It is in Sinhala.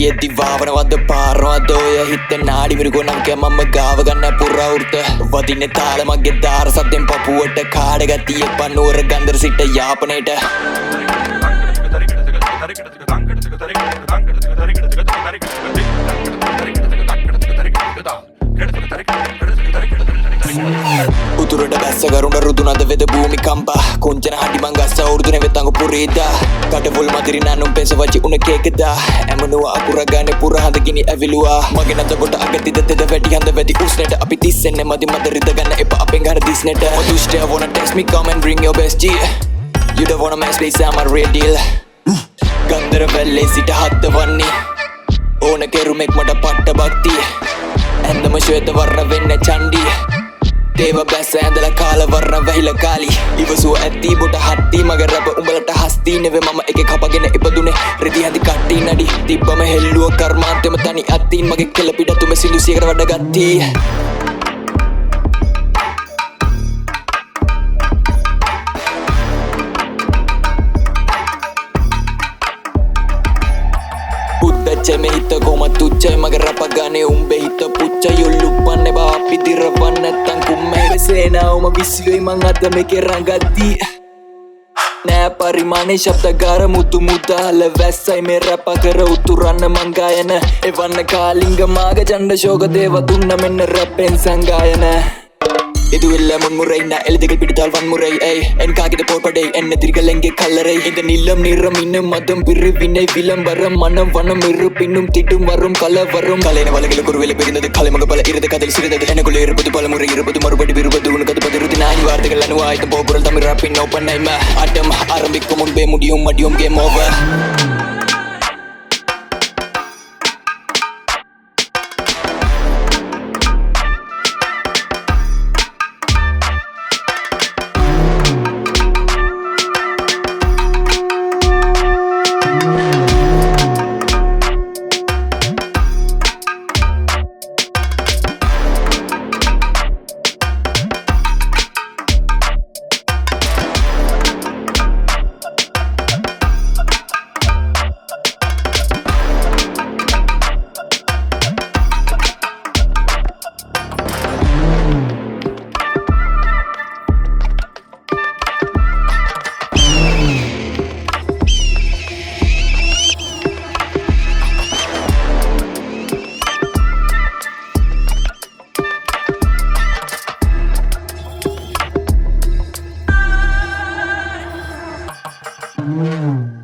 කවනවද පාරවද ඔය හිත නාඩිමිරිගො නංක මම ගාව ගන්න පුරවෘත වදින තාලමගේ දාර සත්‍යෙන් පපුුවට කාඩගතිය පන්නුවර ගන්දර සිට යාපනයට උතුරට බැස්සකරුට රුදුනද වෙද භූමිකම්ප කොංචන හඩිමං ගස්ස අවුරදුන වෙතඟ පුරේද කටපුල් මදිරි නනුම් පෙස වචි උන කේකෙද ඇමනුව අකුරගන පුරහඳකිනි ඇවිලවා මගේ නත කොට අගතිද තෙද වැටි හඳ වැදි උස්නට අපි තිස්සෙන්න මදි මද රිද ගන්න එප අපෙන් හර දිස්නට දුෂ්ටය වන ටෙක්ස් me come and bring your best G You don't wanna mess with I'm a real deal. Gandara වැල්ලේ සිට හත්ත වන්නේ ඕන කෙරුමෙක් මට පට්ට භක්තිය ඇඳම ශ්වේත වර්ණ වෙන්න චන්ඩිය දේව බැස්ස ඇඳල කාලවරණ වැහිල කාලි ඉවසුව ඇත්ති බොට හත්ති මගේ රැප උඹලට හස්ති නෙව මම එක කපගෙන ඉපදුනේ. රෙදි හඳි කට්ටි නඩි. තිබ්බම හෙල්ලුව කර්මාන්තෙම තනි අත්තින් මගේ කෙල පිටතුම සිදු සියකට වඩ ගත්තී පුද්දච්ච මෙහිත කොම තුච්චයි මගේ රපගනේ උම්බේ හිත පුච්ච යුල්ලුපන්න බා පිදිරවන්න නැත්තං කුම්මැහිර සේනාවම විසියොයි මං අද මේකේ රඟද්දී නෑ පරිමාණය ශබ්දගාර මුතු මුදාල වැස්සයි මේ රැප කර උතුරන්න මංගායන එවන්න කාලිංග මාග ජණ්ඩ ශෝක දේව දුන්න මෙන්න රැපෙන් සංගායන இதுவில்ல முன்முறை நான் எழுதுகள் பிடித்தால் வன்முறை ஏய். என் காகித போர்படை என்ன திரிகள் எங்கே கல்லறை. இந்த நிலம் நிறம் இன்னும் மதம் பிரிவினை விளம்பரம் மனம் வனம் இருப்பினும் திட்டும் வரும் கலவரும். கலைன வலைகளுக்கு ஒரு வேலை பிரிந்தது கலைமுக பல இருந்த கதையில் சிறிதது. எனக்குள்ளே இருப்பது பல முறை இருப்பது மறுபடி விருப்பது உனக்கு அது பதிருத்தி நான் வார்த்தைகள் அணுவாயுதம் போகுரல் தமிழ் ராப்பின் ஓப்பன் ஐம ஆட்டம் ஆரம்பிக்கும் முன்பே முடியும் மடியும் கேம் ஓவர் Amen.